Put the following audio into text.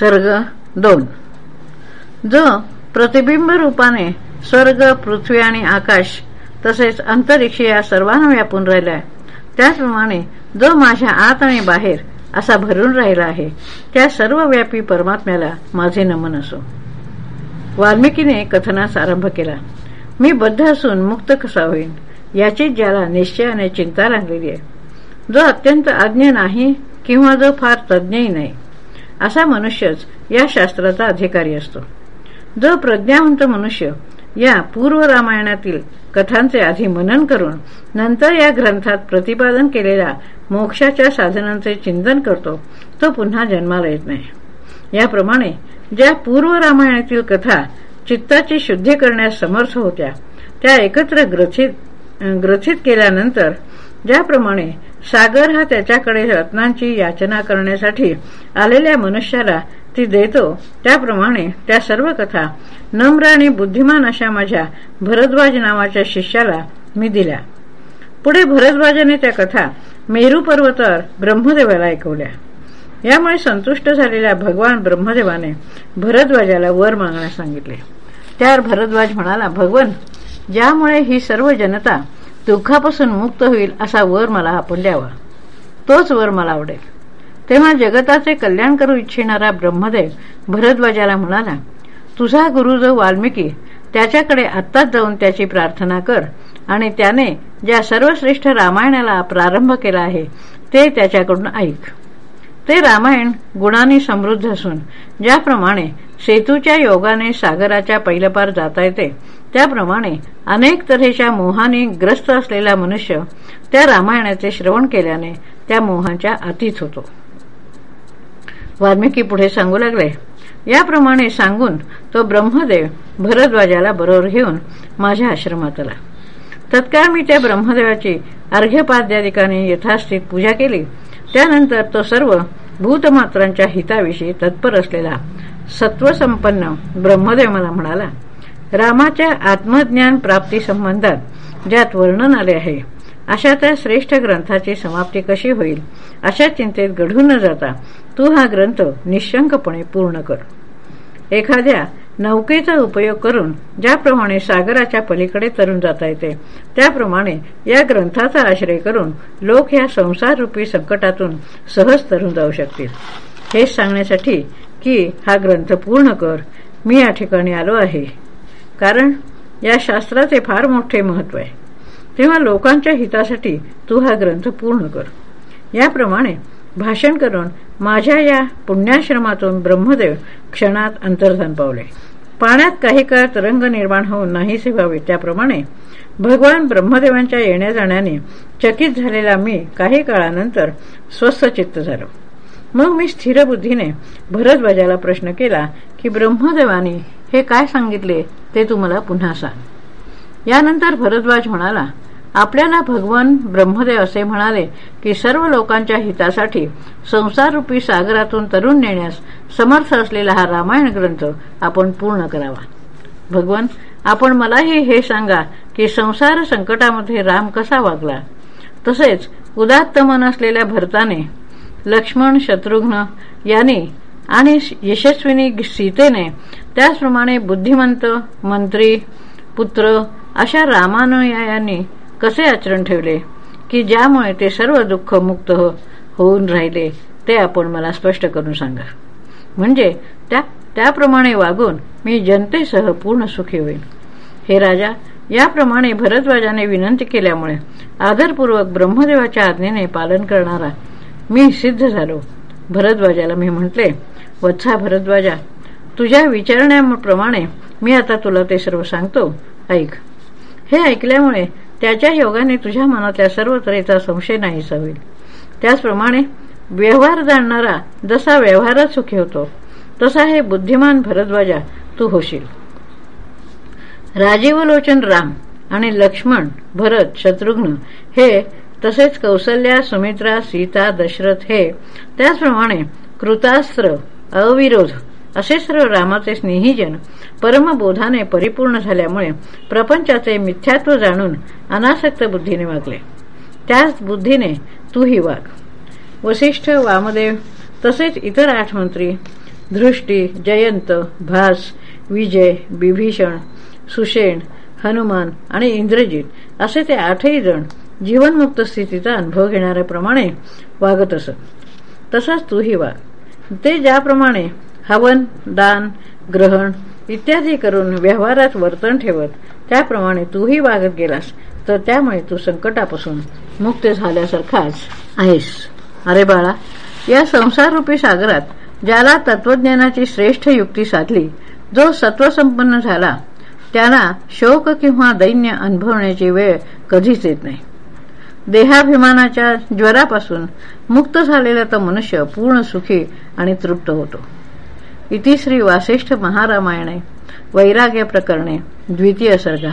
सर्ग दोन. जो. प्रतिबिंब रूपाने स्वर्ग पृथ्वी आणि आकाश तसेच अंतरिक्ष या सर्वांना व्यापून राहिलाय. त्याचप्रमाणे जो माझ्या आत आणि बाहेर असा भरून राहिला आहे. त्या सर्व व्यापी परमात्म्याला माझे नमन असो. वाल्मिकीने कथनास आरंभ केला. मी बद्ध असून मुक्त कसा होईन? याची ज्याला निश्चयाने चिंता लागलेली आहे. जो अत्यंत अज्ञ नाही किंवा जो फार तज्ज्ञही नाही. असा मनुष्यच या शास्त्राचा अधिकारी असतो. जो प्रज्ञावंत मनुष्य या पूर्व रामायणातील कथांचे आधी मनन करून नंतर या ग्रंथात प्रतिपादन केलेल्या मोक्षाच्या साधनांचे चिंतन करतो तो पुन्हा जन्माला येत नाही. याप्रमाणे ज्या पूर्व रामायणातील कथा चित्ताची शुद्धी करण्यास समर्थ होत्या त्या एकत्र ग्रथित ग्रथित केल्यानंतर ज्याप्रमाणे सागर हा त्याच्याकडे रत्नांची याचना करण्यासाठी आलेल्या मनुष्याला ती देतो त्याप्रमाणे त्या सर्व कथा नम्र आणि बुद्धिमान अशा माझ्या भरद्वाज नावाच्या शिष्याला मी दिल्या. पुढे भरद्वाजाने त्या कथा मेरू पर्वतावर ब्रह्मदेवाला ऐकवल्या. यामुळे संतुष्ट झालेल्या भगवान ब्रह्मदेवाने भरद्वाजाला वर मागण्यास सांगितले. त्यावर भरद्वाज म्हणाला भगवन ज्यामुळे ही सर्व जनता दुःखापासून मुक्त होईल असा वर मला आपण द्यावा. तोच वर मला आवडेल. तेव्हा जगताचे कल्याण करू इच्छिणारा ब्रह्मदेव भरद्वाजाला म्हणाला तुझा गुरु जो वाल्मिकी त्याच्याकडे आत्ताच जाऊन त्याची प्रार्थना कर आणि त्याने ज्या सर्वश्रेष्ठ रामायणाला प्रारंभ केला आहे ते त्याच्याकडून ऐक. ते रामायण गुणांनी समृद्ध असून ज्याप्रमाणे सेतूच्या योगाने सागराच्या पैलपार जाता येते त्याप्रमाणे अनेक तऱ्हेच्या मोहाने ग्रस्त असलेला मनुष्य त्या रामायणाचे श्रवण केल्याने त्या मोहांच्या अतीत होतो. वाल्मिकी पुढे सांगू लागले. याप्रमाणे सांगून तो ब्रह्मदेव भरद्वाजाला बरोबर घेऊन माझ्या आश्रमात आला. तत्काळ मी त्या ब्रह्मदेवाची अर्घ्यपाद्यादिकाने यथास्थित पूजा केली. त्यानंतर तो सर्व भूतमात्रांच्या हिताविषयी तत्पर असलेला सत्वसंपन्न ब्रह्मदेव मला म्हणाला रामाच्या आत्मज्ञान प्राप्ती संबंधात ज्यात वर्णन आले आहे अशा त्या श्रेष्ठ ग्रंथाची समाप्ती कशी होईल? अशा चिंतेत घडून न जाता तू हा ग्रंथ निशंकपणे पूर्ण कर. एखाद्या नौकेचा उपयोग करून ज्याप्रमाणे सागराच्या पलीकडे तरुण जाता येते त्याप्रमाणे या ग्रंथाचा आश्रय करून लोक या संसाररूपी संकटातून सहज तरुण जाऊ शकतील. हेच सांगण्यासाठी की हा ग्रंथ पूर्ण कर. मी या ठिकाणी आलो आहे. कारण या शास्त्राचे फार मोठे महत्त्व आहे. तेव्हा लोकांच्या हितासाठी तू हा ग्रंथ पूर्ण कर. याप्रमाणे भाषण करून माझ्या या पुण्याश्रमातून ब्रह्मदेव क्षणात अंतर्धान पावले. पाण्यात काही काळ तरंग निर्माण होऊन नाहीसे व्हावे त्याप्रमाणे भगवान ब्रह्मदेवांच्या येण्या जाण्याने चकित झालेला मी काही काळानंतर स्वस्थ चित्त झालो. मग मी स्थिर बुद्धीने भरतबाजाला प्रश्न केला की ब्रह्मदेवानी हे काय सांगितले? ते तू मला पुन्हा सांग. यानंतर भरद्वाज म्हणाला आपल्याला भगवान ब्रह्मदेव असे म्हणाले की सर्व लोकांच्या हितासाठी संसाररूपी सागरातून तरुण नेण्यास समर्थ असलेला हा रामायण ग्रंथ आपण पूर्ण करावा. भगवान आपण मलाही हे सांगा की संसार संकटामध्ये राम कसा वागला? तसेच उदात्त मन असलेल्या भरताने लक्ष्मण शत्रुघ्न यांनी आणि यशस्विनी सीतेने त्याचप्रमाणे बुद्धिमंत मंत्री पुत्र अशा रामानुयायांनी कसे आचरण ठेवले? की ज्यामुळे ते सर्व दुःख मुक्त हो, होऊन राहिले ते आपण मला स्पष्ट करून सांगा. म्हणजे त्या त्याप्रमाणे वागून मी जनतेसह पूर्ण सुखी होईल हे राजा याप्रमाणे भरद्वाजाने विनंती केल्यामुळे आदरपूर्वक ब्रह्मदेवाच्या आज्ञेने पालन करणारा मी सिद्ध झालो. भरद्वाजाला मी म्हटले वत्सा भरद्वाजा तुझ्या विचारण्याप्रमाणे मी आता तुला ते सर्व सांगतो. ऐक. हे ऐकल्यामुळे त्याच्या योगाने तुझ्या मनातल्या सर्व तऱ्हेचा संशय नाहीसा होईल. त्याचप्रमाणे व्यवहार जाणणारा जसा व्यवहारात सुखी होतो तसा हे बुद्धिमान भरद्वाजा तू होशील. राजीवलोचन राम आणि लक्ष्मण भरत शत्रुघ्न हे तसेच कौसल्या सुमित्रा सीता दशरथ हे त्याचप्रमाणे कृतास्त्र अविरोध असे सर्व रामाचे स्नेहीजन परमबोधाने परिपूर्ण झाल्यामुळे प्रपंचाचे मिथ्यात्व जाणून अनासक्त बुद्धीने वागले. त्याच बुद्धीने तूही वाग. वसिष्ठ वामदेव तसेच इतर आठ मंत्री धृष्टी जयंत भास विजय बिभीषण सुषेण हनुमान आणि इंद्रजित असे ते आठही जण जीवनमुक्त स्थितीचा अनुभव घेणाऱ्याप्रमाणे वागत असत. तसाच तूही वाग. ते ज्याप्रमाणे हवन दान ग्रहण इत्यादी करून व्यवहारात वर्तन ठेवत. त्याप्रमाणे तूही वागत गेलास तर त्यामुळे तू संकटापासून मुक्त झाल्यासारखाच आहेस. अरे बाळा या संसाररूपी सागरात ज्याला तत्वज्ञानाची श्रेष्ठ युक्ती साधली जो सत्वसंपन्न झाला त्याला शोक किंवा दैन्य अनुभवण्याची वेळ कधीच येत नाही. देहाभिमानाच्या ज्वरापासून मुक्त झालेला तो मनुष्य पूर्ण सुखी आणि तृप्त होतो. इतिश्री वासिष्ठ महारामायणे. वैराग्य प्रकरणे द्वितीय सर्ग.